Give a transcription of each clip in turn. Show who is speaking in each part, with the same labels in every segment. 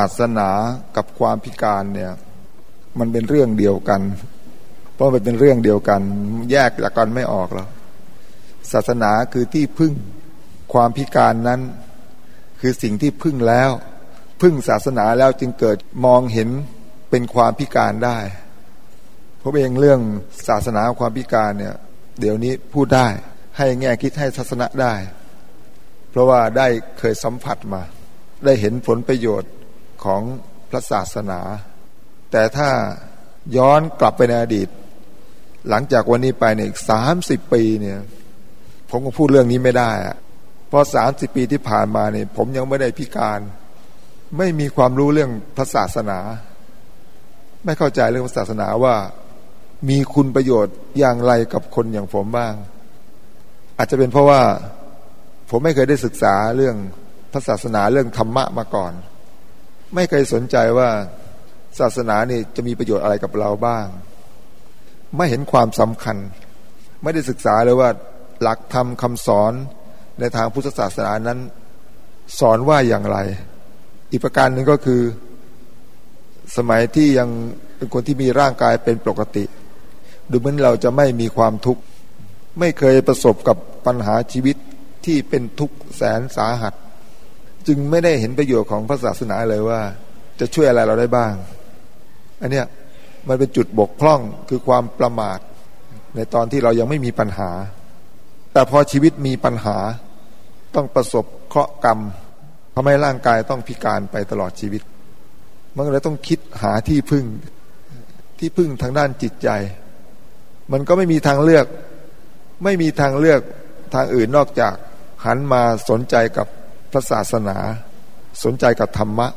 Speaker 1: ศาสนากับความพิการเนี่ยมันเป็นเรื่องเดียวกัน เพราะมันเป็นเรื่องเดียวกัน แยกจากกันไม่ออกแล้วศาสนาคือที่พึ่งความพิการนั้น คือสิ่งที่พึ่งแล้ว พึ่งศาสนาแล้วจึงเกิดมองเห็นเป็นความพิการได้เพราะเองเรื่องศาสนาความพิการเนี่ย เดี๋ยวนี้พูดได้ให้แง่คิดให้ทัศนะได้ เพราะว่าได้เคยสัมผัสมา ได้เห็นผลประโยชน์ ของพระศาสนา แต่ถ้าย้อนกลับไปในอดีต หลังจากวันนี้ไปเนี่ยสามสิบปีเนี่ยผมก็พูดเรื่องนี้ไม่ได้อะเพราะสามสิบปีที่ผ่านมาเนี่ยผมยังไม่ได้พิการ ไม่มีความรู้เรื่องพระศาสนา ไม่เข้าใจเรื่องศาสนาว่ามีคุณประโยชน์อย่างไรกับคนอย่างผมบ้าง อาจจะเป็นเพราะว่าผมไม่เคยได้ศึกษาเรื่องพระศาสนาเรื่องธรรมะมาก่อน ไม่เคยสนใจว่าศาสนานี่จะมีประโยชน์อะไรกับเราบ้าง ไม่เห็นความสำคัญ ไม่ได้ศึกษาเลยว่าหลักธรรมคำสอนในทางพุทธศาสนานั้น สอนว่าอย่างไร อีกประการหนึ่งก็คือ สมัยที่ยังเป็นคนที่มีร่างกายเป็นปกติ ดูเหมือนเราจะไม่มีความทุกข์ ไม่เคยประสบกับปัญหาชีวิตที่เป็นทุกข์แสนสาหัส จึงไม่ได้เห็นประโยชน์ของพระศาสนาเลยว่า จะช่วยอะไรเราได้บ้าง อันเนี้ยมันเป็นจุดบกพร่องคือความประมาท ในตอนที่เรายังไม่มีปัญหา แต่พอชีวิตมีปัญหา ต้องประสบเคราะห์กรรมทำให้ร่างกายต้องพิการไปตลอดชีวิต มันเลยต้องคิดหาที่พึ่งที่พึ่งทางด้านจิตใจ มันก็ไม่มีทางเลือก ไม่มีทางเลือกทางอื่นนอกจากหันมาสนใจกับ พระศาสนา สนใจกับธรรมะ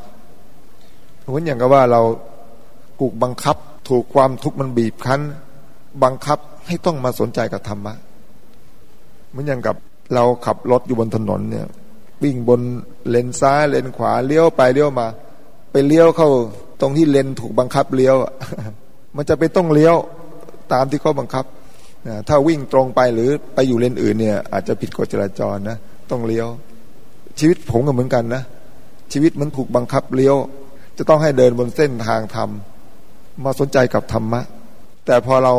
Speaker 1: เหมือนอย่างกับว่าเรากูกบังคับถูกความทุกข์มันบีบคั้น บังคับให้ต้องมาสนใจกับธรรมะเหมือนอย่างกับเราขับรถอยู่บนถนนเนี่ยวิ่งบนเลนซ้ายเลนขวาเลี้ยวไปเลี้ยวมา ไปเลี้ยวเข้าตรงที่เลนถูกบังคับเลี้ยวมันจะไปต้องเลี้ยวตามที่เขาบังคับถ้าวิ่งตรงไปหรือไปอยู่เลนอื่นเนี่ย อาจจะผิดกฎจราจรนะต้องเลี้ยว ชีวิตผมก็เหมือนกันนะ ชีวิตมันถูกบังคับเลี้ยว จะต้องให้เดินบนเส้นทางธรรม มาสนใจกับธรรมะ แต่พอเรา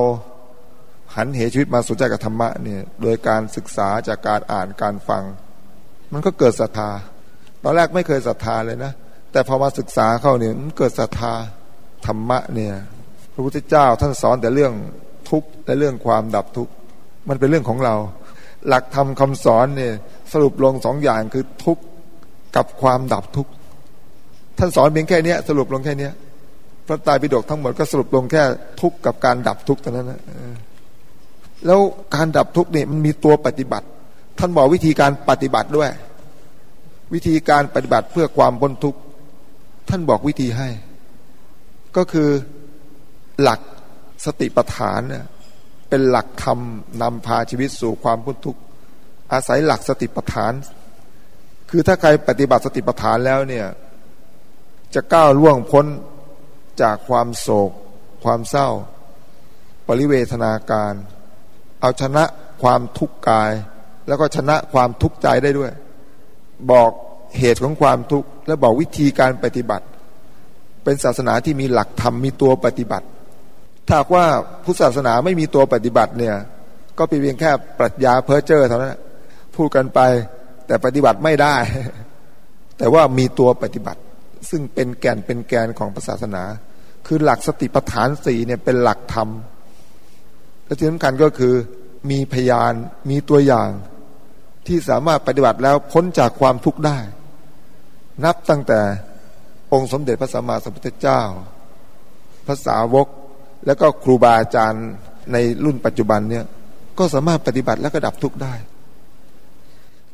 Speaker 1: หันเหชีวิตมาสนใจกับธรรมะเนี่ยโดยการศึกษาจากการอ่านการฟัง มันก็เกิดศรัทธา ตอนแรกไม่เคยศรัทธาเลยนะ แต่พอมาศึกษาเข้าเนี่ยมันเกิดศรัทธาธรรมะเนี่ยพระพุทธเจ้าท่านสอนแต่เรื่องทุกข์และเรื่องความดับทุกข์มันเป็นเรื่องของเรา หลักธรรมคาสอนเนี่ย สรุปลงสองอย่างคือทุกข์กับความดับทุกข์ท่านสอนเพียงแค่นี้สรุปลงแค่นี้พระตายปิฎกทั้งหมดก็สรุปลงแค่ทุกข์กับการดับทุกข์เท่านั้นนะแล้วการดับทุกข์เนี่ยมันมีตัวปฏิบัติ ท่านบอกวิธีการปฏิบัติด้วย วิธีการปฏิบัติเพื่อความพ้นทุกข์ท่านบอกวิธีให้ ก็คือหลักสติปัฏฐานเนี่ยเป็นหลักธรรมนำพาชีวิตสู่ความพ้นทุกข์ อาศัยหลักสติปัฏฐาน คือถ้าใครปฏิบัติสติปัฏฐานแล้วเนี่ยจะก้าวล่วงพ้นจากความโศก ความเศร้า ปริเวทนาการ เอาชนะความทุกข์กาย แล้วก็ชนะความทุกข์ใจได้ด้วย บอกเหตุของความทุกข์และบอกวิธีการปฏิบัติ เป็นศาสนาที่มีหลักธรรมมีตัวปฏิบัติ ถ้าว่าพุทธศาสนาไม่มีตัวปฏิบัติเนี่ย ก็เป็นเพียงแค่ปรัชญาเพ้อเจ้อเท่านั้น พูดกันไป แต่ปฏิบัติไม่ได้ แต่ว่ามีตัวปฏิบัติ ซึ่งเป็นแก่นเป็นแกนของศาสนา คือหลักสติปัฏฐานสี่เนี่ยเป็นหลักธรรมและที่สำคัญก็คือมีพยานมีตัวอย่างที่สามารถปฏิบัติแล้วพ้นจากความทุกข์ได้ นับตั้งแต่องค์สมเด็จพระสัมมาสัมพุทธเจ้าภาษาวก แล้วก็ครูบาอาจารย์ในรุ่นปัจจุบันเนี่ยก็สามารถปฏิบัติแล้วก็ดับทุกข์ได้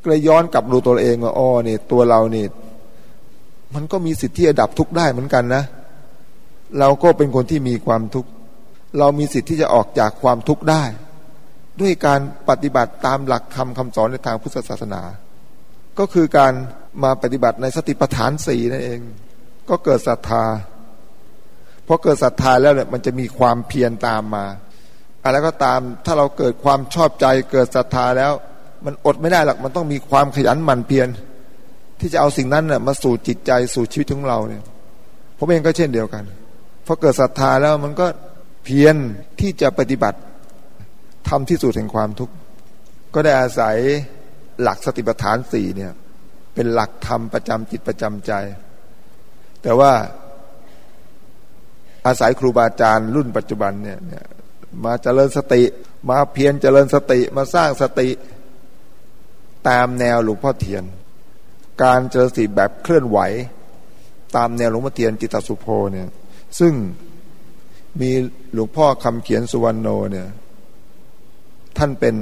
Speaker 1: ก็เลยย้อนกลับดูตัวเองว่าอ๋อนี่ตัวเรานี่ มันก็มีสิทธิ์ที่จะดับทุกข์ได้เหมือนกันนะ เราก็เป็นคนที่มีความทุกข์ เรามีสิทธิ์ที่จะออกจากความทุกข์ได้ ด้วยการปฏิบัติตามหลักคำคำสอนในทางพุทธศาสนา ก็คือการมาปฏิบัติในสติปัฏฐานสี่นั่นเอง ก็เกิดศรัทธาพอเกิดศรัทธาแล้วเนี่ยมันจะมีความเพียรตามมาอะไรก็ตามถ้าเราเกิดความชอบใจเกิดศรัทธาแล้ว มันอดไม่ได้หรอกมันต้องมีความขยันหมั่นเพียรที่จะเอาสิ่งนั้นน่ะมาสู่จิตใจสู่ชีวิตของเราเนี่ยผมเองก็เช่นเดียวกันพอเกิดศรัทธาแล้วมันก็เพียรที่จะปฏิบัติทำที่สุดแห่งความทุกข์ก็ได้อาศัยหลักสติปัฏฐานสี่เนี่ยเป็นหลักธรรมประจำจิตประจำใจ แต่ว่าอาศัยครูบาอาจารย์รุ่นปัจจุบันเนี่ยมาเจริญสติ มาเพียรเจริญสติมาสร้างสติ ตามแนวหลวงพ่อเทียน การเจริญสติแบบเคลื่อนไหว ตามแนวหลวงพ่อเทียนจิตสุโพเนี่ยซึ่งมีหลวงพ่อคำเขียนสุวรรณโนเนี่ยท่านเป็น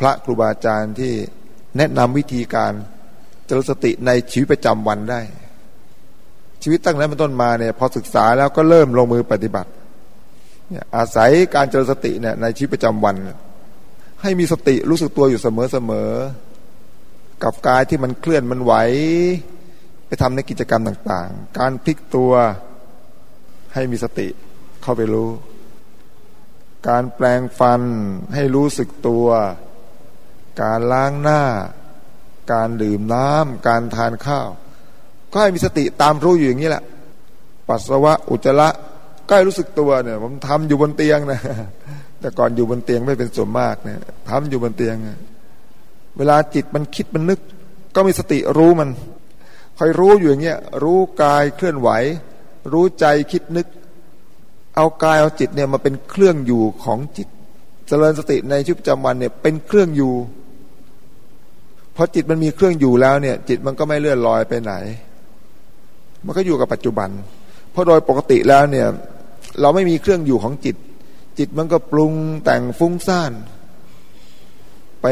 Speaker 1: พระครูบาอาจารย์ที่แนะนำวิธีการเจริญสติในชีวิตประจำวันได้ ชีวิตตั้งแต่เป็นต้นมาเนี่ยพอศึกษาแล้วก็เริ่มลงมือปฏิบัติเนี่ยอาศัยการเจริญสติเนี่ยในชีวิตประจำวัน ให้มีสติรู้สึกตัวอยู่เสมอเสมอ กับกายที่มันเคลื่อนมันไหว ไปทำในกิจกรรมต่าง ๆ การพลิกตัวให้มีสติเข้าไปรู้ การแปลงฟันให้รู้สึกตัว การล้างหน้า การดื่มน้ำการทานข้าว ก็ให้มีสติตามรู้อยู่อย่างนี้แหละ ปัสสาวะอุจจาระก็ให้รู้สึกตัวเนี่ย ผมทำอยู่บนเตียงนะแต่ก่อนอยู่บนเตียงไม่เป็นส่วนมากเนี่ยทำอยู่บนเตียง เวลาจิตมันคิดมันนึก ก็มีสติรู้มันคอยรู้อยู่อย่างเงี้ยรู้กายเคลื่อนไหว รู้ใจคิดนึก เอากายเอาจิตเนี่ยมาเป็นเครื่องอยู่ของจิต เจริญสติในชีวิตประจำวันเนี่ยเป็นเครื่องอยู่พอจิตมันมีเครื่องอยู่แล้วเนี่ย จิตมันก็ไม่เลื่อนลอยไปไหน มันก็อยู่กับปัจจุบัน เพราะโดยปกติแล้วเนี่ย เราไม่มีเครื่องอยู่ของจิต จิตมันก็ปรุงแต่งฟุ้งซ่าน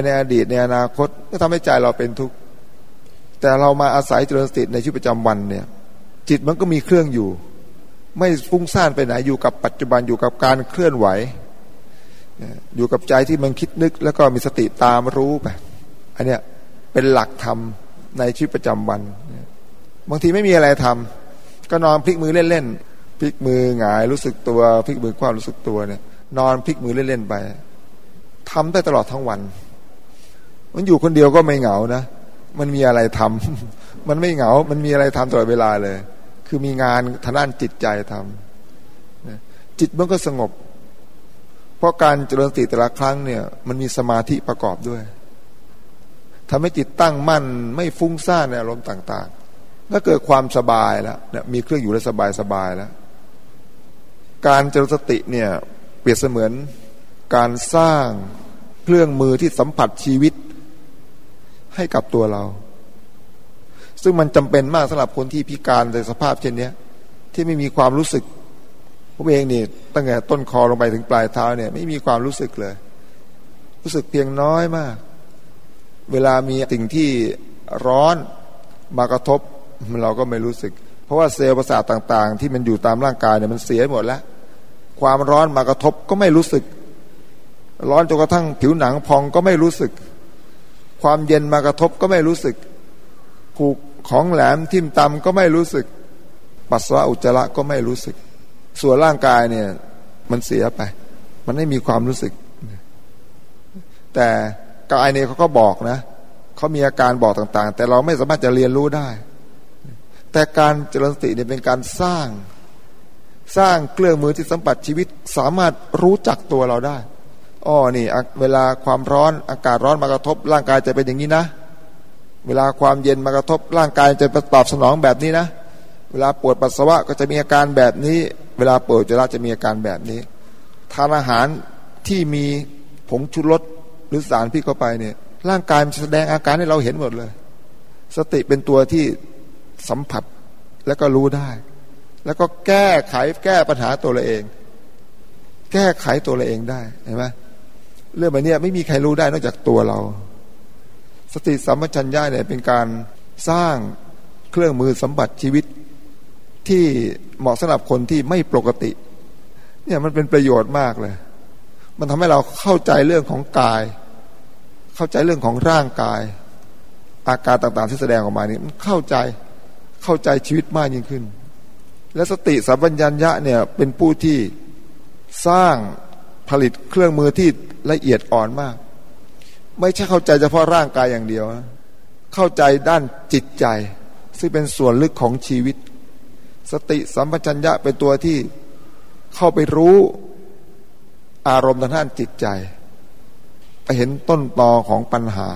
Speaker 1: ในอดีตในอนาคตก็ทำให้ใจเราเป็นทุกข์แต่เรามาอาศัยเจริญสติในชีวิตประจำวันเนี่ย จิตมันก็มีเครื่องอยู่ ไม่ฟุ้งซ่านไปไหนอยู่กับปัจจุบันอยู่กับการเคลื่อนไหว อยู่กับใจที่มันคิดนึก แล้วก็มีสติตามรู้ไปอันเนี้ยเป็นหลักธรรมในชีวิตประจำวัน บางทีไม่มีอะไรทำก็นอนพลิกมือเล่นๆพลิกมือหงายรู้สึกตัวพลิกมือคว้ารู้สึกตัวเนี่ย นอนพลิกมือเล่นๆไปทำได้ตลอดทั้งวัน มันอยู่คนเดียวก็ไม่เหงานะ มันมีอะไรทำมันไม่เหงา มันมีอะไรทำตลอดเวลาเลย คือมีงานทางด้านจิตใจทำจิตมันก็สงบ เพราะการเจริญสติแต่ละครั้งเนี่ย มันมีสมาธิประกอบด้วยทำให้จิตตั้งมั่น ไม่ฟุ้งซ่านในอารมณ์ต่างๆก็เกิดความสบายแล้วมีเครื่องอยู่แล้วสบายสบายแล้ว การเจริญสติเนี่ย เปรียบเสมือนการสร้างเครื่องมือที่สัมผัสชีวิต ให้กับตัวเรา ซึ่งมันจำเป็นมากสำหรับคนที่พิการในสภาพเช่นนี้ที่ไม่มีความรู้สึกผมเองนี่ตั้งแต่ต้นคอลงไปถึงปลายเท้าเนี่ย ไม่มีความรู้สึกเลย รู้สึกเพียงน้อยมาก เวลามีสิ่งที่ร้อนมากระทบเราก็ไม่รู้สึก เพราะว่าเซลล์ประสาทต่างๆ ที่มันอยู่ตามร่างกายเนี่ยมันเสียหมดแล้ว ความร้อนมากระทบก็ไม่รู้สึก ร้อนจนกระทั่งผิวหนังพองก็ไม่รู้สึก ความเย็นมากระทบก็ไม่รู้สึกผูกของแหลมทิ่มตำก็ไม่รู้สึก ปัสสาวะอุจจาระก็ไม่รู้สึก ส่วนร่างกายเนี่ยมันเสียไป มันไม่มีความรู้สึก แต่กายเนี่ยเขาก็บอกนะเขามีอาการบอกต่างๆ แต่เราไม่สามารถจะเรียนรู้ได้ แต่การเจริญสติเนี่ยเป็นการสร้าง สร้างเครื่องมือที่สัมผัสชีวิตสามารถรู้จักตัวเราได้ อ๋อนี่เวลาความร้อนอากาศร้อนมากระทบ ร่างกายจะเป็นอย่างนี้นะ เวลาความเย็นมากระทบ ร่างกายจะตอบสนองแบบนี้นะ เวลาปวดปัสสาวะก็จะมีอาการแบบนี้ เวลาปวดจระจะมีอาการแบบนี้ ทานอาหารที่มีผงชูรสหรือสารพิษเข้าไปเนี่ย ร่างกายมันแสดงอาการให้เราเห็นหมดเลย สติเป็นตัวที่สัมผัสแล้วก็รู้ได้ แล้วก็แก้ไขแก้ปัญหาตัวเราเอง แก้ไขตัวเราเองได้เห็นไหม เรื่องแบบนี้ไม่มีใครรู้ได้นอกจากตัวเรา สติสัมปชัญญะเนี่ยเป็นการสร้างเครื่องมือสมบัติชีวิตที่เหมาะสำหรับคนที่ไม่ปกติ เนี่ยมันเป็นประโยชน์มากเลย มันทำให้เราเข้าใจเรื่องของกาย เข้าใจเรื่องของร่างกาย อาการต่างๆที่แสดงออกมานี่มันเข้าใจเข้าใจชีวิตมากยิ่งขึ้น และสติสัมปชัญญะเนี่ยเป็นผู้ที่สร้างผลิตเครื่องมือที่ ละเอียดอ่อนมาก ไม่ใช่เข้าใจเฉพาะร่างกายอย่างเดียวนะเข้าใจด้านจิตใจ ซึ่งเป็นส่วนลึกของชีวิต สติสัมปชัญญะเป็นตัวที่เข้าไปรู้อารมณ์ทางด้านจิตใจ ไปเห็นต้นตอของปัญหา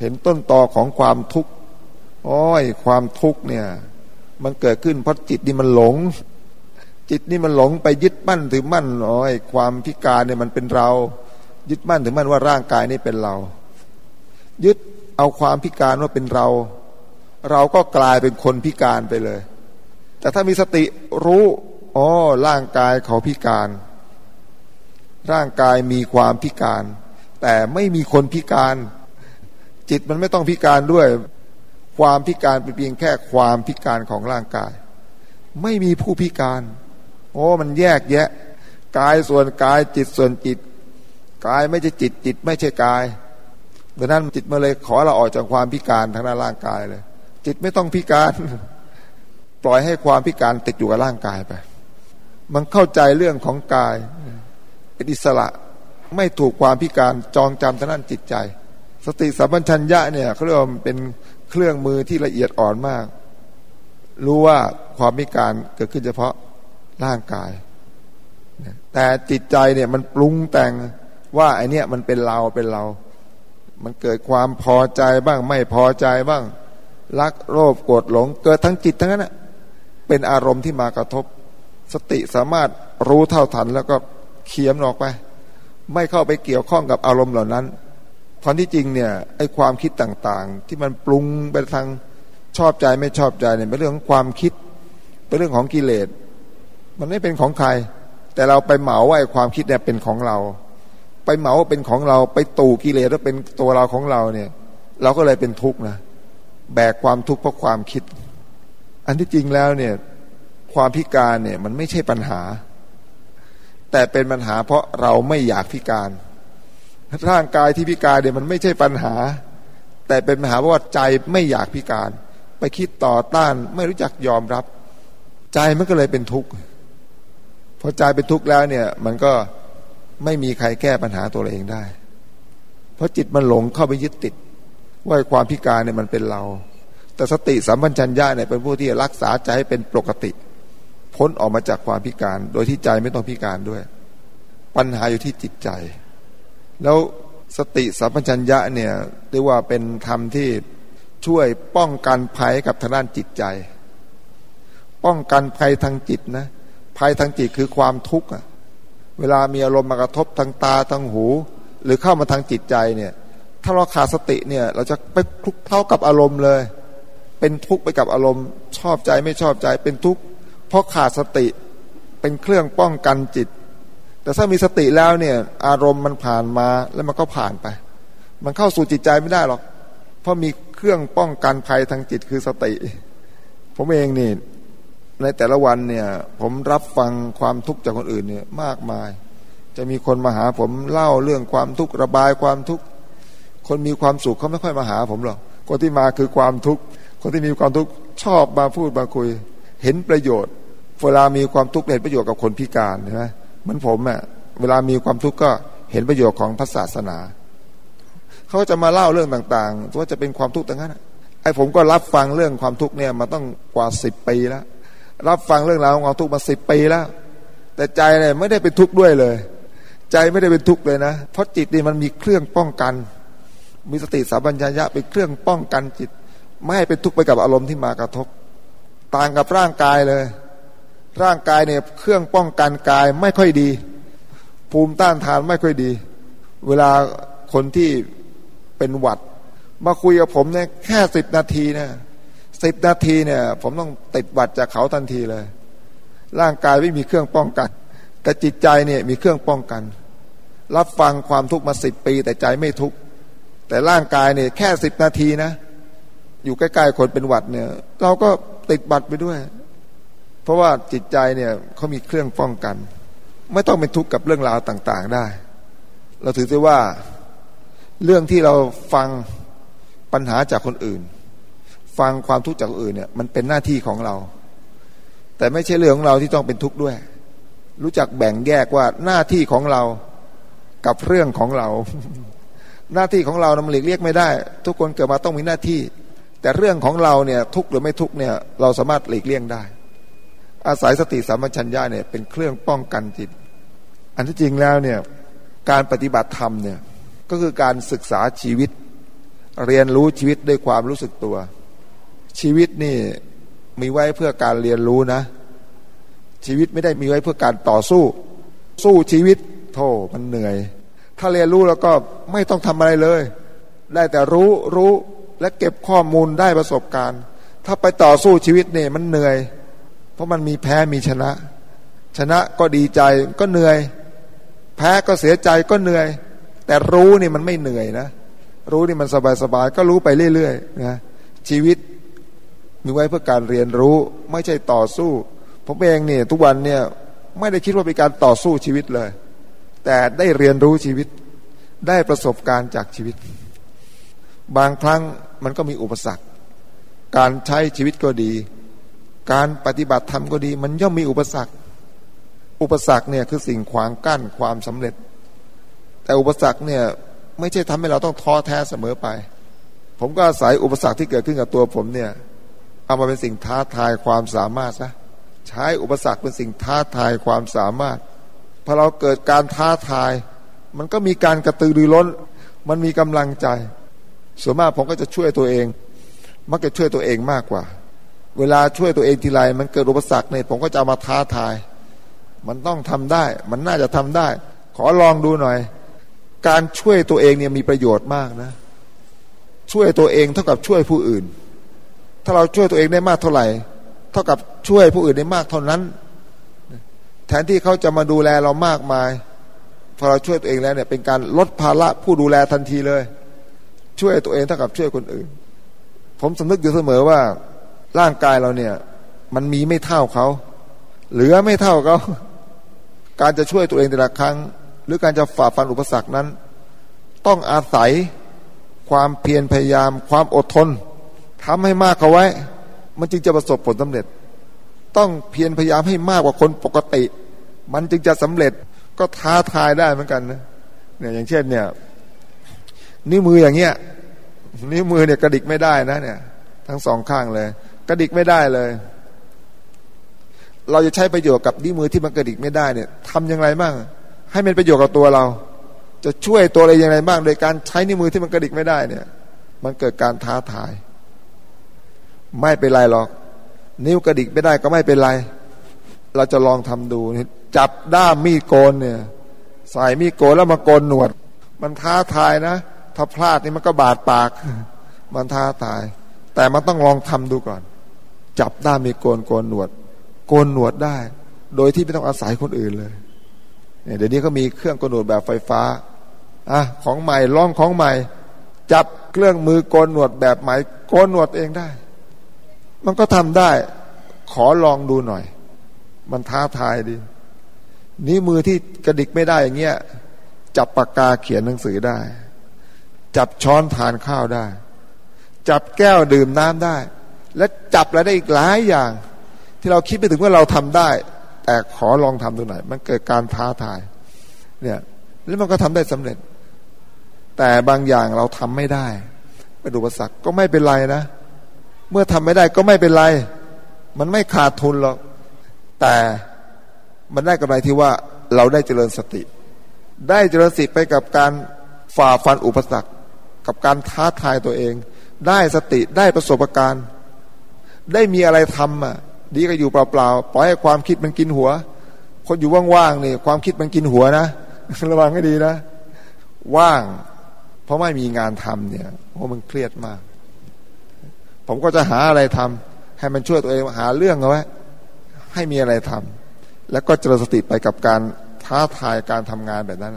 Speaker 1: เห็นต้นตอของความทุกข์โอ้ยความทุกข์เนี่ย มันเกิดขึ้นเพราะจิตนี่มันหลง จิตนี่มันหลงไปยึดมั่นถือมั่นโอ้ยความพิการเนี่ยมันเป็นเรา ยึดมั่นถือมั่นว่าร่างกายนี่เป็นเรา ยึดเอาความพิการว่าเป็นเรา เราก็กลายเป็นคนพิการไปเลย แต่ถ้ามีสติรู้อ๋อร่างกายเขาพิการ ร่างกายมีความพิการ แต่ไม่มีคนพิการ จิตมันไม่ต้องพิการด้วย ความพิการเป็นเพียงแค่ความพิการของร่างกาย ไม่มีผู้พิการ โอ้มันแยกแยะ กายส่วนกายจิตส่วนจิต กายไม่ใช่จิตจิตไม่ใช่กายดังนั้นจิตมาเลยขอเราออกจากความพิการทางด้านร่างกายเลย จิตไม่ต้องพิการ ปล่อยให้ความพิการติดอยู่กับร่างกายไป มันเข้าใจเรื่องของกายเป็นอิสระไม่ถูกความพิการจองจำทางด้านจิตใจ สติสัมปชัญญะเนี่ยเขาเรียกว่าเป็นเครื่องมือที่ละเอียดอ่อนมาก รู้ว่าความพิการเกิดขึ้นเฉพาะ ร่างกาย แต่จิตใจเนี่ยมันปรุงแต่งว่าไอเนี้ยมันเป็นเราเป็นเรา มันเกิดความพอใจบ้างไม่พอใจบ้าง รักโลภโกรธหลง เกิดทั้งจิตทั้งนั้นเป็นอารมณ์ที่มากระทบ สติสามารถรู้เท่าทันแล้วก็เคียมออกไป ไม่เข้าไปเกี่ยวข้องกับอารมณ์เหล่านั้นพอที่จริงเนี่ยไอ้ความคิดต่างๆ ที่มันปรุงไปทางชอบใจไม่ชอบใจเนี่ยเป็นเรื่องของความคิด เป็นเรื่องของกิเลส มันไม่เป็นของใคร แต่เราไปเหมาว่าไอความคิดเนี่ยเป็นของเรา ไปเหมาเป็นของเรา ไปตู่กิเลสแล้วเป็นตัวเราของเราเนี่ย เราก็เลยเป็นทุกข์นะแบกความทุกข์เพราะความคิด อันที่จริงแล้วเนี่ยความพิการเนี่ยมันไม่ใช่ปัญหา แต่เป็นปัญหาเพราะเราไม่อยากพิการ ร่างกายที่พิการเนี่ยมันไม่ใช่ปัญหา แต่เป็นปัญหาเพราะว่าใจไม่อยากพิการ ไปคิดต่อต้านไม่รู้จักยอมรับ ใจมันก็เลยเป็นทุกข์ พอใจเป็นทุกข์แล้วเนี่ย มันก็ไม่มีใครแก้ปัญหาตัวเองได้ เพราะจิตมันหลงเข้าไปยึดติด ว่าความพิการเนี่ยมันเป็นเรา แต่สติสัมปชัญญะเนี่ยเป็นผู้ที่รักษาใจให้เป็นปกติ พ้นออกมาจากความพิการ โดยที่ใจไม่ต้องพิการด้วย ปัญหาอยู่ที่จิตใจ แล้วสติสัมปชัญญะเนี่ยเรียกว่าเป็นธรรมที่ช่วยป้องกันภัยกับทางด้านจิตใจ ป้องกันภัยทางจิตนะ ภัยทางจิตคือความทุกข์เวลามีอารมณ์มากระทบทางตาทางหู หรือเข้ามาทางจิตใจเนี่ย ถ้าเราขาดสติเนี่ย เราจะไปคลุกเท่ากับอารมณ์เลย เป็นทุกข์ไปกับอารมณ์ชอบใจไม่ชอบใจเป็นทุกข์เพราะขาดสติเป็นเครื่องป้องกันจิต แต่ถ้ามีสติแล้วเนี่ย อารมณ์มันผ่านมาแล้วมันก็ผ่านไป มันเข้าสู่จิตใจไม่ได้หรอก เพราะมีเครื่องป้องกันภัยทางจิตคือสติ ผมเองนี่ ในแต่ละวันเนี่ย ผมรับฟังความทุกข์จากคนอื่นเนี่ยมากมาย จะมีคนมาหาผมเล่าเรื่องความทุกข์ระบายความทุกข์คนมีความสุขเขาไม่ค่อยมาหาผมหรอกคนที่มาคือความทุกข์คนที่มีความทุกข์ชอบมาพูดมาคุย เห็นประโยชน์ เวลามีความทุกข์เห็นประโยชน์กับคนพิการใช่ไหมเหมือนผมอะเวลามีความทุกข์ก็เห็นประโยชน์ของพระศาสนาเขาจะมาเล่าเรื่องต่างๆว่าจะเป็นความทุกข์ต่างๆไอ้ผมก็รับฟังเรื่องความทุกข์เนี่ยมาต้องกว่าสิบปีแล้ว รับฟังเรื่องราวของความทุกข์มาสิบปีแล้ว แต่ใจเนี่ยไม่ได้เป็นทุกข์ด้วยเลย ใจไม่ได้เป็นทุกข์เลยนะ เพราะจิตนี่มันมีเครื่องป้องกัน มีสติสัมปชัญญะเป็นเครื่องป้องกันจิต ไม่ให้เป็นทุกข์ไปกับอารมณ์ที่มากระทบ ต่างกับร่างกายเลย ร่างกายเนี่ยเครื่องป้องกันกายไม่ค่อยดี ภูมิต้านทานไม่ค่อยดี เวลาคนที่เป็นหวัด มาคุยกับผมเนี่ยแค่สิบนาทีเนี่ย สิบนาทีเนี่ย ผมต้องติดหวัดจากเขาทันทีเลย ร่างกายไม่มีเครื่องป้องกัน แต่จิตใจเนี่ยมีเครื่องป้องกัน รับฟังความทุกข์มาสิบปี แต่ใจไม่ทุกข์แต่ร่างกายเนี่ยแค่สิบนาทีนะ อยู่ใกล้ๆคนเป็นหวัดเนี่ย เราก็ติดบัตรไปด้วย เพราะว่าจิตใจเนี่ยเขามีเครื่องป้องกัน ไม่ต้องเป็นทุกข์กับเรื่องราวต่าง ๆได้ เราถือได้ว่าเรื่องที่เราฟังปัญหาจากคนอื่น ฟังความทุกข์จากคนอื่นเนี่ย มันเป็นหน้าที่ของเรา แต่ไม่ใช่เรื่องของเราที่ต้องเป็นทุกข์ด้วย รู้จักแบ่งแยกว่าหน้าที่ของเรากับเรื่องของเรา หน้าที่ของเรานำหลีกเรียกไม่ได้ ทุกคนเกิดมาต้องมีหน้าที่ แต่เรื่องของเราเนี่ย ทุกหรือไม่ทุกเนี่ย เราสามารถหลีกเลี่ยงได้ อาศัยสติสัมปชัญญะเนี่ยเป็นเครื่องป้องกันจิต อันที่จริงแล้วเนี่ยการปฏิบัติธรรมเนี่ยก็คือการศึกษาชีวิต เรียนรู้ชีวิตด้วยความรู้สึกตัว ชีวิตนี่มีไว้เพื่อการเรียนรู้นะ ชีวิตไม่ได้มีไว้เพื่อการต่อสู้ สู้ชีวิตโธ่มันเหนื่อย ถ้าเรียนรู้แล้วก็ไม่ต้องทำอะไรเลย ได้แต่รู้รู้และเก็บข้อมูลได้ประสบการณ์ ถ้าไปต่อสู้ชีวิตเนี่ยมันเหนื่อย เพราะมันมีแพ้มีชนะ ชนะก็ดีใจก็เหนื่อย แพ้ก็เสียใจก็เหนื่อย แต่รู้นี่มันไม่เหนื่อยนะ รู้นี่มันสบายๆก็รู้ไปเรื่อยๆนะชีวิต มีไว้เพื่อการเรียนรู้ไม่ใช่ต่อสู้ ผมเองเนี่ยทุกวันเนี่ยไม่ได้คิดว่าเป็นการต่อสู้ชีวิตเลย แต่ได้เรียนรู้ชีวิต ได้ประสบการณ์จากชีวิต บางครั้งมันก็มีอุปสรรค การใช้ชีวิตก็ดี การปฏิบัติธรรมก็ดี มันย่อมมีอุปสรรค อุปสรรคเนี่ยคือสิ่งขวางกั้นความสำเร็จ แต่อุปสรรคเนี่ยไม่ใช่ทำให้เราต้องท้อแท้เสมอไป ผมก็อาศัยอุปสรรคที่เกิดขึ้นกับตัวผมเนี่ย เอามาเป็นสิ่งท้าทายความสามารถซะใช้อุปสรรคเป็นสิ่งท้าทายความสามารถพอเราเกิดการท้าทาย มันก็มีการกระตือรือร้น มันมีกำลังใจ ส่วนมากผมก็จะช่วยตัวเอง มักจะช่วยตัวเองมากกว่า เวลาช่วยตัวเองทีไรมันเกิดอุปสรรคเนี่ยผมก็จะมาท้าทาย มันต้องทำได้ มันน่าจะทำได้ ขอลองดูหน่อย การช่วยตัวเองเนี่ยมีประโยชน์มากนะ ช่วยตัวเองเท่ากับช่วยผู้อื่น ถ้าเราช่วยตัวเองได้มากเท่าไหร่ เท่ากับช่วยผู้อื่นได้มากเท่านั้น แทนที่เขาจะมาดูแลเรามากมาย พอเราช่วยตัวเองแล้วเนี่ยเป็นการลดภาระผู้ดูแลทันทีเลย ช่วยตัวเองเท่ากับช่วยคนอื่น ผมสำนึกอยู่เสมอว่าร่างกายเราเนี่ย มันมีไม่เท่าเขา เหลือไม่เท่าเขา การจะช่วยตัวเองแต่ละครั้ง หรือการจะฝ่าฟันอุปสรรคนั้น ต้องอาศัยความเพียรพยายามความอดทน ทำให้มากเขาไว้ มันจึงจะประสบผลสำเร็จ ต้องเพียรพยายามให้มากกว่าคนปกติ มันจึงจะสำเร็จก็ท้าทายได้เหมือนกันนะเนี่ยอย่างเช่นเนี่ย นิ้วมืออย่างเงี้ย นิ้วมือเนี่ยกระดิกไม่ได้นะเนี่ย ทั้งสองข้างเลย กระดิกไม่ได้เลย เราจะใช้ประโยชน์กับนิ้วมือที่มันกระดิกไม่ได้เนี่ยทำอย่างไรบ้างให้มันประโยชน์กับตัวเรา จะช่วยตัวอะไรอย่างไรบ้าง โดยการใช้นิ้วมือที่มันกระดิกไม่ได้เนี่ย มันเกิดการท้าทาย ไม่เป็นไรหรอก นิ้วกระดิกไม่ได้ก็ไม่เป็นไร เราจะลองทำดูจับด้ามมีดโกนเนี่ยใส่มีดโกนแล้วมาโกนหนวด มันท้าทายนะ ถ้าพลาดนี่มันก็บาดปาก มันท้าทาย แต่มันต้องลองทำดูก่อน จับด้ามมีดโกนโกนหนวด โกนหนวดได้ โดยที่ไม่ต้องอาศัยคนอื่นเลยเนี่ยเดี๋ยวนี้ก็มีเครื่องโกนหนวดแบบไฟฟ้าอะของใหม่ลองของใหม่ จับเครื่องมือโกนหนวดแบบใหม่โกนหนวดเองได้ มันก็ทำได้ ขอลองดูหน่อย มันท้าทายดี นี้มือที่กระดิกไม่ได้อย่างเงี้ยจับปากกาเขียนหนังสือได้ จับช้อนทานข้าวได้ จับแก้วดื่มน้ำได้ และจับอะไรได้อีกหลายอย่าง ที่เราคิดไปถึงว่าเราทำได้ แต่ขอลองทำดูหน่อย มันเกิดการท้าทาย เนี่ย แล้วมันก็ทำได้สำเร็จ แต่บางอย่างเราทำไม่ได้เป็นอุปสรรคก็ไม่เป็นไรนะ เมื่อทำไม่ได้ก็ไม่เป็นไร มันไม่ขาดทุนหรอก แต่มันได้กำไรที่ว่าเราได้เจริญสติ ได้เจริญสติไปกับการฝ่าฟันอุปสรรค กับการท้าทายตัวเอง ได้สติได้ประสบการณ์ ได้มีอะไรทำอะดีก็อยู่เปล่าๆปล่อยให้ความคิดมันกินหัว คนอยู่ว่างๆนี่ความคิดมันกินหัวนะระวังให้ดีนะ ว่าง เพราะไม่มีงานทำเนี่ยเพราะมันเครียดมาก ผมก็จะหาอะไรทำให้มันช่วยตัวเองหาเรื่องเอาไว้ให้มีอะไรทำแล้วก็เจริญสติไปกับการท้าทายการทำงานแบบนั้น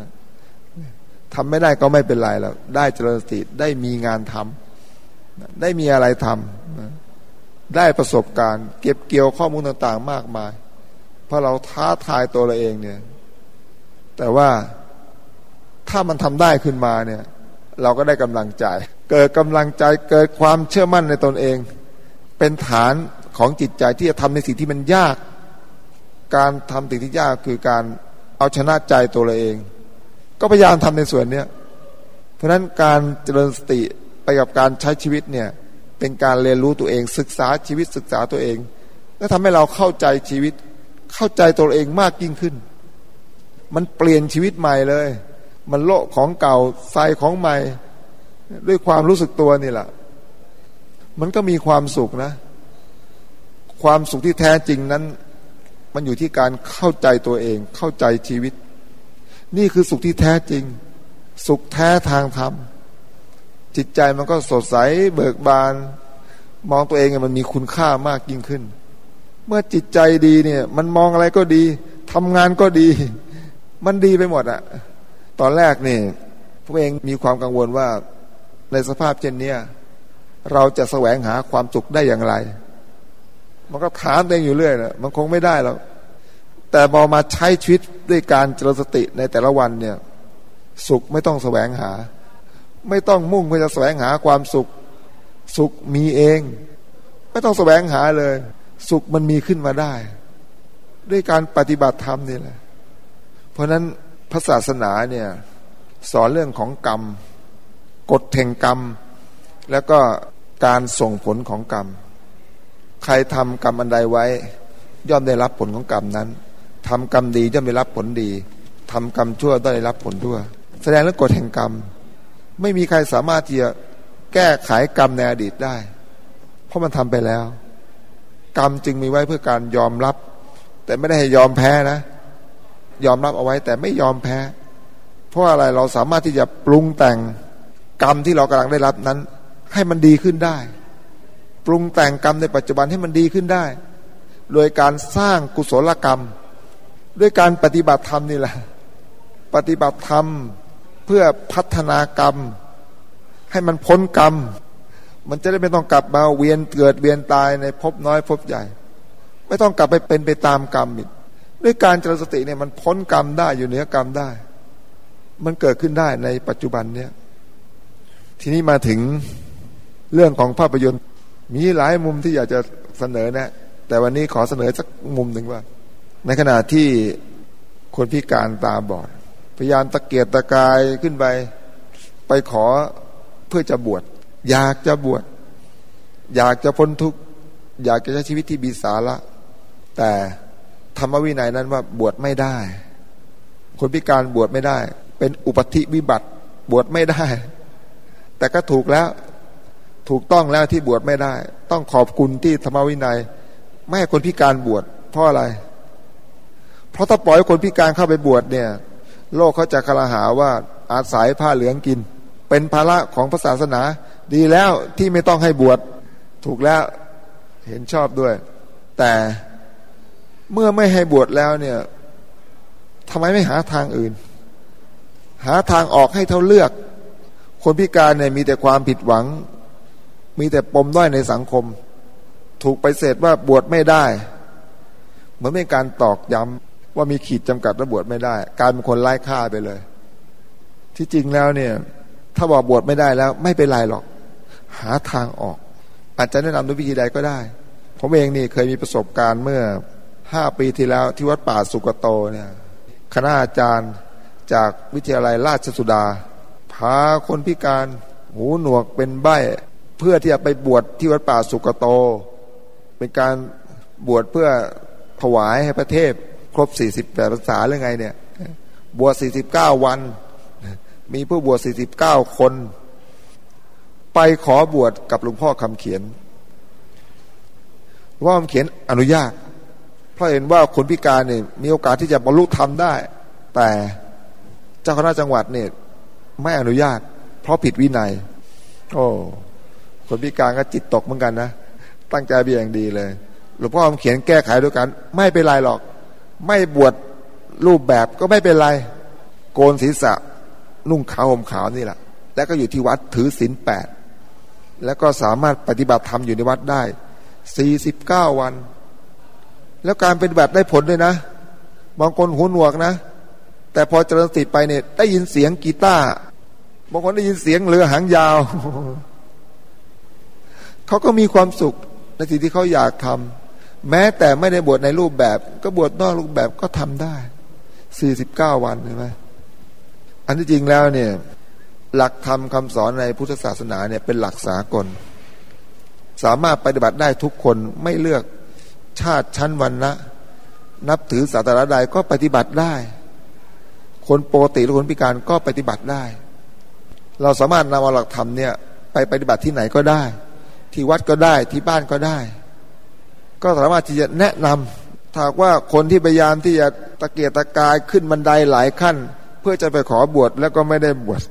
Speaker 1: ทำไม่ได้ก็ไม่เป็นไรแล้วได้เจริญสติได้มีงานทำได้มีอะไรทำได้ประสบการณ์ เก็บเกี่ยวข้อมูลต่างๆ มากมาย เพราะเราท้าทายตัวเราเองเนี่ย แต่ว่าถ้ามันทำได้ขึ้นมาเนี่ย เราก็ได้กำลังใจ เกิดกำลังใจเกิดความเชื่อมั่นในตนเอง เป็นฐานของจิตใจที่จะทำในสิ่งที่มันยาก การทำสิ่งที่ยากคือการเอาชนะใจตัวเราเอง ก็พยายามทำในส่วนเนี้ยเพราะฉะนั้นการเจริญสติไปกับการใช้ชีวิตเนี่ยเป็นการเรียนรู้ตัวเองศึกษาชีวิตศึกษาตัวเอง และทำให้เราเข้าใจชีวิต เข้าใจตัวเองมากยิ่งขึ้น มันเปลี่ยนชีวิตใหม่เลย มันโลกของเก่าใส่ของใหม่ ด้วยความรู้สึกตัวนี่แหละมันก็มีความสุขนะ ความสุขที่แท้จริงนั้น มันอยู่ที่การเข้าใจตัวเอง เข้าใจชีวิต นี่คือสุขที่แท้จริง สุขแท้ทางธรรม จิตใจมันก็สดใสเบิกบาน มองตัวเองมันมีคุณค่ามากยิ่งขึ้น เมื่อจิตใจดีเนี่ย มันมองอะไรก็ดีทำงานก็ดี มันดีไปหมดอะ ตอนแรกนี่พวกเองมีความกังวลว่าในสภาพเช่นนี้เราจะแสวงหาความสุขได้อย่างไร มันก็ถามตัวเองอยู่เรื่อยนะมันคงไม่ได้แล้ว แต่พอมาใช้ชีวิตด้วยการเจริญสติในแต่ละวันเนี่ย สุขไม่ต้องแสวงหา ไม่ต้องมุ่งเพื่อจะแสวงหาความสุข สุขมีเอง ไม่ต้องแสวงหาเลย สุขมันมีขึ้นมาได้ ด้วยการปฏิบัติธรรมนี่แหละ เพราะนั้น พระศาสนาเนี่ยสอนเรื่องของกรรม กฎแห่งกรรม แล้วก็การส่งผลของกรรม ใครทำกรรมอันใดไว้ ย่อมได้รับผลของกรรมนั้นทำกรรมดีย่อมได้รับผลดีทำกรรมชั่วได้รับผลชั่ว แสดงเรื่องกฎแห่งกรรม ไม่มีใครสามารถที่จะแก้ไขกรรมในอดีตได้ เพราะมันทำไปแล้ว กรรมจึงมีไว้เพื่อการยอมรับ แต่ไม่ได้ให้ยอมแพ้นะ ยอมรับเอาไว้ แต่ไม่ยอมแพ้ เพราะอะไรเราสามารถที่จะปรุงแต่งกรรมที่เรากำลังได้รับนั้น ให้มันดีขึ้นได้ ปรุงแต่งกรรมในปัจจุบันให้มันดีขึ้นได้ โดยการสร้างกุศลกรรม ด้วยการปฏิบัติธรรมนี่แหละปฏิบัติธรรมเพื่อพัฒนากรรม ให้มันพ้นกรรม มันจะได้ไม่ต้องกลับมาเวียนเกิดเวียนตายในภพน้อยภพใหญ่ ไม่ต้องกลับไปเป็นไปตามกรรมอีก ด้วยการเจริญสติเนี่ยมันพ้นกรรมได้อยู่เหนือกรรมได้ มันเกิดขึ้นได้ในปัจจุบันเนี่ย ทีนี้มาถึงเรื่องของภาพยนตร์ มีหลายมุมที่อยากจะเสนอนะ แต่วันนี้ขอเสนอสักมุมหนึ่งว่า ในขณะที่คนพิการตาบอด พยายามตะเกียกตะกายขึ้นไป ไปขอเพื่อจะบวชอยากจะบวชอยากจะพ้นทุกข์อยากจะใช้ชีวิตที่บีสาระ แต่ ธรรมวินัยนั้นว่าบวชไม่ได้ คนพิการบวชไม่ได้ เป็นอุปธิวิบัติบวชไม่ได้ แต่ก็ถูกแล้วถูกต้องแล้วที่บวชไม่ได้ ต้องขอบคุณที่ธรรมวินัย ไม่ให้คนพิการบวชเพราะอะไร เพราะถ้าปล่อยคนพิการเข้าไปบวชเนี่ย โลกเขาจะคลาหาว่าอาศัยผ้าเหลืองกิน เป็นภาระของพระศาสนา ดีแล้วที่ไม่ต้องให้บวชถูกแล้วเห็นชอบด้วย แต่ เมื่อไม่ให้บวชแล้วเนี่ยทำไมไม่หาทางอื่น หาทางออกให้เท่าเลือก คนพิการเนี่ยมีแต่ความผิดหวัง มีแต่ปมด้อยในสังคม ถูกไปเสร็จว่าบวชไม่ได้ เหมือนเป็นการตอกย้ำว่ามีขีดจำกัดระบวชไม่ได้ การเป็นคนไร้ค่าไปเลย ที่จริงแล้วเนี่ย ถ้าบอกบวชไม่ได้แล้วไม่เป็นไรหรอก หาทางออก อาจจะแนะนำด้วยวิธีใดก็ได้ ผมเองนี่เคยมีประสบการณ์เมื่อ ห้าปีที่แล้วที่วัดป่าสุกโตเนี่ยคณะอาจารย์จากวิทยาลัยราชสุดา พาคนพิการหูหนวกเป็นใบเพื่อที่จะไปบวชที่วัดป่าสุกโต เป็นการบวชเพื่อถวายให้พระเทพครบสี่สิบแปดภาษาหรือไงเนี่ย บวชสี่สิบเก้าวัน มีผู้บวชสี่สิบเก้าคน ไปขอบวชกับหลวงพ่อคำเขียนว่าคำเขียนอนุญาต เพราะเห็นว่าคนพิการเนี่ยมีโอกาสที่จะบรรลุธรรมได้ แต่เจ้าคณะจังหวัดเนี่ยไม่อนุญาต เพราะผิดวินัย โอ้คนพิการก็จิตตกเหมือนกันนะตั้งใจเบียงดีเลยหลวงพ่อคำเขียนแก้ไขด้วยกัน ไม่เป็นไรหรอก ไม่บวชรูปแบบก็ไม่เป็นไร โกนศีรษะนุ่งขาวห่มขาวนี่แหละแล้วก็อยู่ที่วัดถือศีลแปดแล้วก็สามารถปฏิบัติธรรมอยู่ในวัดได้สี่สิบเก้าวัน แล้วการปฏิบัติได้ผลด้วยนะ บางคนหูหนวกนะ แต่พอเจริญสติไปเนี่ย ได้ยินเสียงกีตาร์บางคนได้ยินเสียงเรือหางยาว เขาก็มีความสุขในสิ่งที่เขาอยากทำแม้แต่ไม่ได้บวชในรูปแบบ ก็บวชนอกรูปแบบก็ทำได้สี่สิบเก้าวันใช่ไหมอันที่จริงแล้วเนี่ย หลักธรรมคาสอนในพุทธศาสนาเนี่ยเป็นหลักสากล สามารถปฏิบัติได้ทุกคนไม่เลือก ชาติชั้นวันนะนับถือศาสนาใดก็ปฏิบัติได้ คนปกติหรือคนพิการก็ปฏิบัติได้ เราสามารถนำเอาหลักธรรมเนี่ยไปปฏิบัติที่ไหนก็ได้ ที่วัดก็ได้ที่บ้านก็ได้ ก็สามารถที่จะแนะนำถ้าว่าคนที่พยายามที่จะตะเกียกตะกายขึ้นบันไดหลายขั้น เพื่อจะไปขอบวชแล้วก็ไม่ได้บวช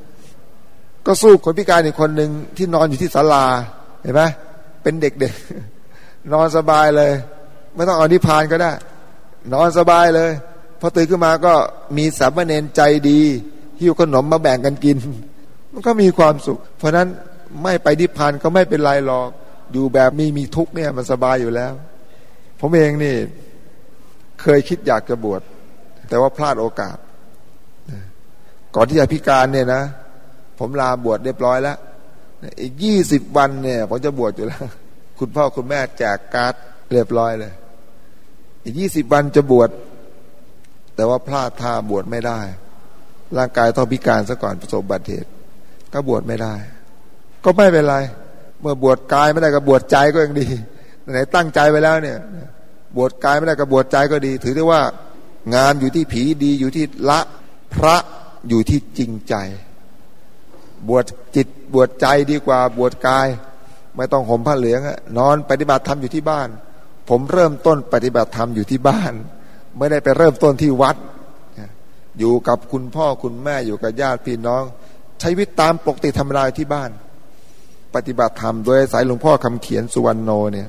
Speaker 1: ก็สู้คนพิการอีกคนหนึ่งที่นอนอยู่ที่ศาลาเห็นไหมเป็นเด็กๆนอนสบายเลย ไม่ต้องเอานิพานก็ได้ นอนสบายเลย พอตื่นขึ้นมาก็มีสามเณรใจดี หิ้วขนมมาแบ่งกันกิน มันก็มีความสุข เพราะนั้นไม่ไปนิพานก็ไม่เป็นไรหรอก อยู่แบบมีมีทุกเนี่ยมันสบายอยู่แล้ว ผมเองนี่ เคยคิดอยากจะบวชแต่ว่าพลาดโอกาส ก่อนที่จะพิการเนี่ยนะ ผมลาบวชเรียบร้อยแล้วอีกยี่สิบวันเนี่ย ผมจะบวชอยู่แล้ว คุณพ่อคุณแม่แจกการ์ดเรียบร้อยเลย ยี่สิบวันจะบวชแต่ว่าพลาดท่าบวชไม่ได้ ร่างกายต้องพิการซะก่อนประสบบัติเหตุ ก็บวชไม่ได้ ก็ไม่เป็นไร เมื่อบวชกายไม่ได้ก็บวชใจก็ยังดีไหนตั้งใจไว้แล้วเนี่ย บวชกายไม่ได้ก็บวชใจก็ดี ถือได้ว่างานอยู่ที่ผีดีอยู่ที่ละพระอยู่ที่จริงใจ บวชจิตบวชใจดีกว่าบวชกาย ไม่ต้องห่มผ้าเหลืองนอนปฏิบัติธรรมอยู่ที่บ้าน ผมเริ่มต้นปฏิบัติธรรมอยู่ที่บ้าน ไม่ได้ไปเริ่มต้นที่วัด อยู่กับคุณพ่อคุณแม่อยู่กับญาติพี่น้อง ใช้วิตตามปกติธรรมดาที่บ้าน ปฏิบัติธรรมโดยสายหลวงพ่อคำเขียนสุวรรณโนเนี่ย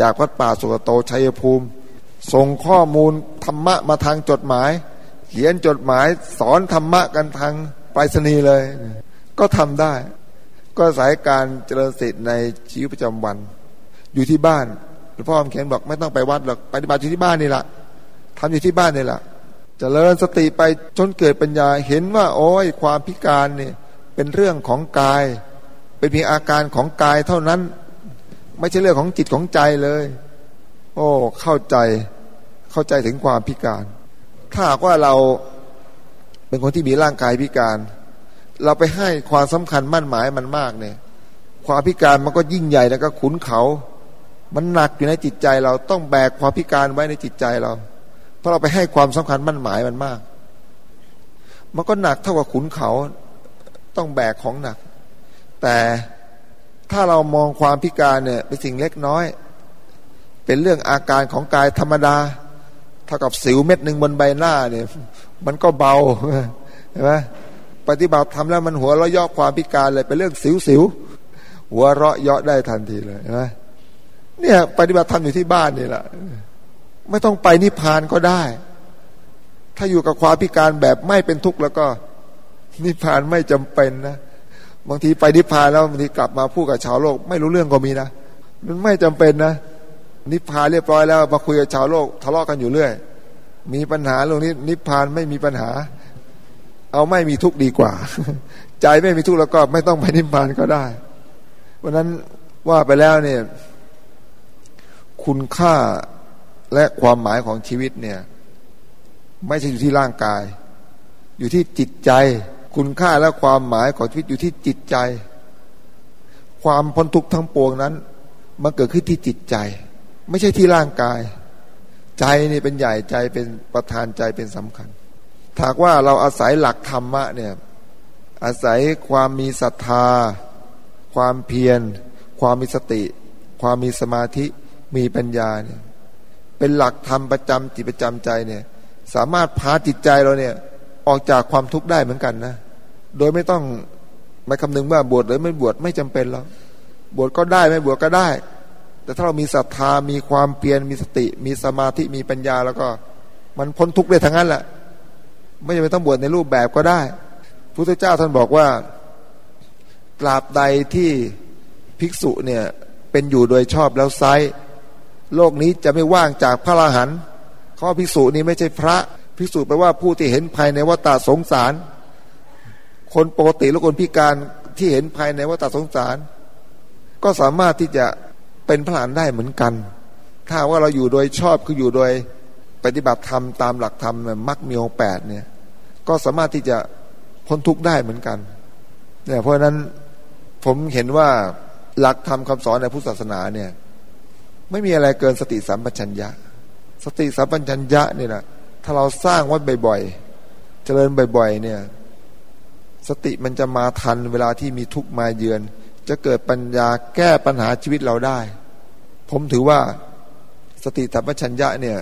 Speaker 1: จากวัดป่าสุกโตชัยภูมิ ส่งข้อมูลธรรมะมาทางจดหมาย เขียนจดหมายสอนธรรมะกันทางไปรษณีย์เลย ก็ทำได้ ก็สายการเจริญสติในชีวิตประจำวัน อยู่ที่บ้าน ลวงพ่อคำเขียนบอกไม่ต้องไปวัดหรอกปฏิบัติอยู่ที่บ้านนี่แหละทำอยู่ที่บ้านนี่แหละจะเจริญสติไปจนเกิดปัญญาเห็นว่า โอ้ยความพิการเนี่ยเป็นเรื่องของกาย เป็นเพียงอาการของกายเท่านั้น ไม่ใช่เรื่องของจิตของใจเลย โอ้เข้าใจเข้าใจถึงความพิการ ถ้าหากว่าเราเป็นคนที่มีร่างกายพิการ เราไปให้ความสำคัญมั่นหมายมันมากเนี่ย ความพิการมันก็ยิ่งใหญ่แล้วก็ขุนเขา มันหนักอยู่ในจิตใจเราต้องแบกความพิการไว้ในจิตใจเรา เพราะเราไปให้ความสำคัญมั่นหมายมันมาก มันก็หนักเท่ากับขุนเขาต้องแบกของหนัก แต่ถ้าเรามองความพิการเนี่ยเป็นสิ่งเล็กน้อย เป็นเรื่องอาการของกายธรรมดา เท่ากับสิวเม็ดหนึ่งบนใบหน้าเนี่ย มันก็เบาเห็นไหมปฏิบัติทำแล้วมันหัวเราะย่อความพิการเลยเป็นเรื่องสิวสิวหัวเราะยาะได้ทันทีเลยนะ เนี่ย ปฏิบัติธรรมอยู่ที่บ้านนี่แหละไม่ต้องไปนิพพานก็ได้ ถ้าอยู่กับความพิการแบบไม่เป็นทุกข์แล้วก็ นิพพานไม่จำเป็นนะบางทีไปนิพพานแล้วบางทีกลับมาพูดกับชาวโลก ไม่รู้เรื่องก็มีนะมันไม่จำเป็นนะนิพพานเรียบร้อยแล้วมาคุยกับชาวโลกทะเลาะกันอยู่เรื่อย มีปัญหาเรื่องนี้นิพพานไม่มีปัญหา เอาไม่มีทุกข์ดีกว่า ใจไม่มีทุกข์แล้วก็ไม่ต้องไปนิพพานก็ได้เพราะนั้นว่าไปแล้วเนี่ย คุณค่าและความหมายของชีวิตเนี่ย ไม่ใช่อยู่ที่ร่างกาย อยู่ที่จิตใจ คุณค่าและความหมายของชีวิตอยู่ที่จิตใจ ความพ้นทุกข์ทั้งปวงนั้น มันเกิดขึ้นที่จิตใจ ไม่ใช่ที่ร่างกาย ใจนี่เป็นใหญ่ใจเป็นประธานใจเป็นสำคัญถากว่าเราอาศัยหลักธรรมะเนี่ยอาศัยความมีศรัทธา ความเพียร ความมีสติ ความมีสมาธิ มีปัญญาเนี่ยเป็นหลักธรรมประจำจิตประจำใจเนี่ย สามารถพาจิตใจเราเนี่ย ออกจากความทุกข์ได้เหมือนกันนะ โดยไม่ต้องไม่คำนึงว่าบวชหรือไม่บวชไม่จำเป็นหรอกบวชก็ได้ไม่บวชก็ได้ แต่ถ้าเรามีศรัทธามีความเพียรมีสติ มีสมาธิมีปัญญาแล้วก็ มันพ้นทุกข์ได้ทั้งนั้นแหละไม่จำเป็นต้องบวชในรูปแบบก็ได้พุทธเจ้าท่านบอกว่าตราบใดที่ภิกษุเนี่ยเป็นอยู่โดยชอบแล้วไซ โลกนี้จะไม่ว่างจากพระอรหันต์ข้อภิกษุนี้ไม่ใช่พระภิกษุแปลว่าผู้ที่เห็นภายในวัฏสงสาร คนปกติและคนพิการที่เห็นภายในวัฏสงสาร ก็สามารถที่จะเป็นพระอรหันต์ได้เหมือนกัน ถ้าว่าเราอยู่โดยชอบคืออยู่โดยปฏิบัติธรรมตามหลักธรรมมรรคมีองแปดเนี่ยก็สามารถที่จะพ้นทุกข์ได้เหมือนกันเนี่ยเพราะฉะนั้นผมเห็นว่าหลักธรรมคาสอนในพุทธศาสนาเนี่ย ไม่มีอะไรเกินสติสัมปชัญญะ สติสัมปชัญญะเนี่ยนะถ้าเราสร้างไว้บ่อยๆ เจริญบ่อย ๆ เนี่ย สติมันจะมาทันเวลาที่มีทุกข์มาเยือน จะเกิดปัญญาแก้ปัญหาชีวิตเราได้ ผมถือว่าสติสัมปชัญญะเนี่ย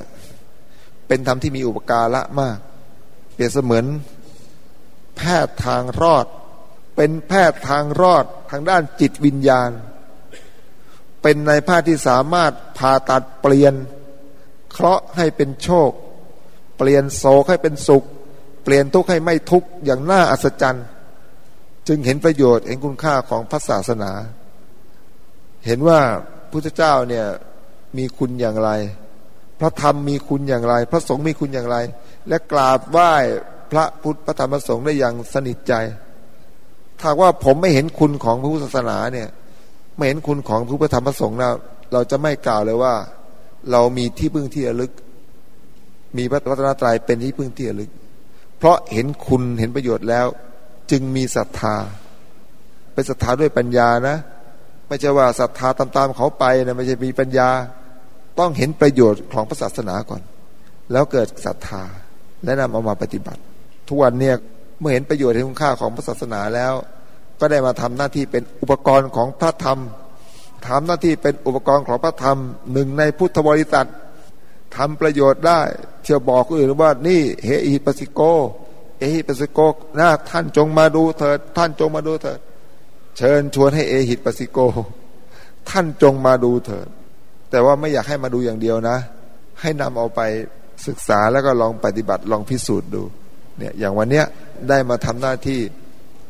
Speaker 1: เป็นธรรมที่มีอุปการะมาก เปรียบเสมือน แพทย์ทางรอด เป็นแพทย์ทางรอดทางด้านจิตวิญญาณ เป็นในแพทย์ที่สามารถผ่าตัดเปลี่ยน เคราะห์ให้เป็นโชค เปลี่ยนโศกให้เป็นสุข เปลี่ยนทุกข์ให้ไม่ทุกข์อย่างน่าอัศจรรย์ จึงเห็นประโยชน์เห็นคุณค่าของพระศาสนา เห็นว่าพุทธเจ้าเนี่ยมีคุณอย่างไร พระธรรมมีคุณอย่างไร พระสงฆ์มีคุณอย่างไร และกราบไหว้พระพุทธพระธรรมพระสงฆ์ได้อย่างสนิทใจถ้าว่าผมไม่เห็นคุณของพระพุทธศาสนาเนี่ย ไม่เห็นคุณของพระธรรมพระสงฆ์นะเราจะไม่กล่าวเลยว่า เรามีที่พึ่งที่ระลึก มีพระรัตนตรัยเป็นที่พึ่งที่ระลึก เพราะเห็นคุณเห็นประโยชน์แล้ว จึงมีศรัทธา เป็นศรัทธาด้วยปัญญานะ ไม่ใช่ว่าศรัทธาตามๆเขาไปนะไม่ใช่มีปัญญา ต้องเห็นประโยชน์ของพระศาสนาก่อน แล้วเกิดศรัทธาและนำเอามาปฏิบัติ ทุกวันเนี่ยเมื่อเห็นประโยชน์ในคุณค่าของพระศาสนาแล้ว ก็ได้มาทำหน้าที่เป็นอุปกรณ์ของพระธรรมทำหน้าที่เป็นอุปกรณ์ของพระธรรมหนึ่งในพุทธบริษัททำประโยชน์ได้ เที่ยวบอกคนอื่นว่านี่เฮอิปัสิโก เอหิปัสิโกนะท่านจงมาดูเถิดท่านจงมาดูเถิด เชิญชวนให้เอหิปัสิโก ท่านจงมาดูเถิด แต่ว่าไม่อยากให้มาดูอย่างเดียวนะ ให้นำเอาไปศึกษาแล้วก็ลองปฏิบัติลองพิสูจน์ดูเนี่ยอย่างวันเนี้ยได้มาทำหน้าที่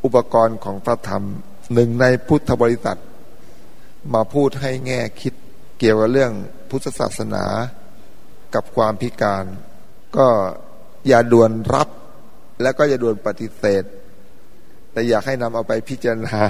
Speaker 1: อุปกรณ์ของพระธรรมหนึ่งในพุทธบริษัท มาพูดให้แง่คิดเกี่ยวกับเรื่องพุทธศาสนากับความพิการ ก็อย่าด่วนรับ แล้วก็อย่าด่วนปฏิเสธ แต่อยากให้นำเอาไปพิจารณา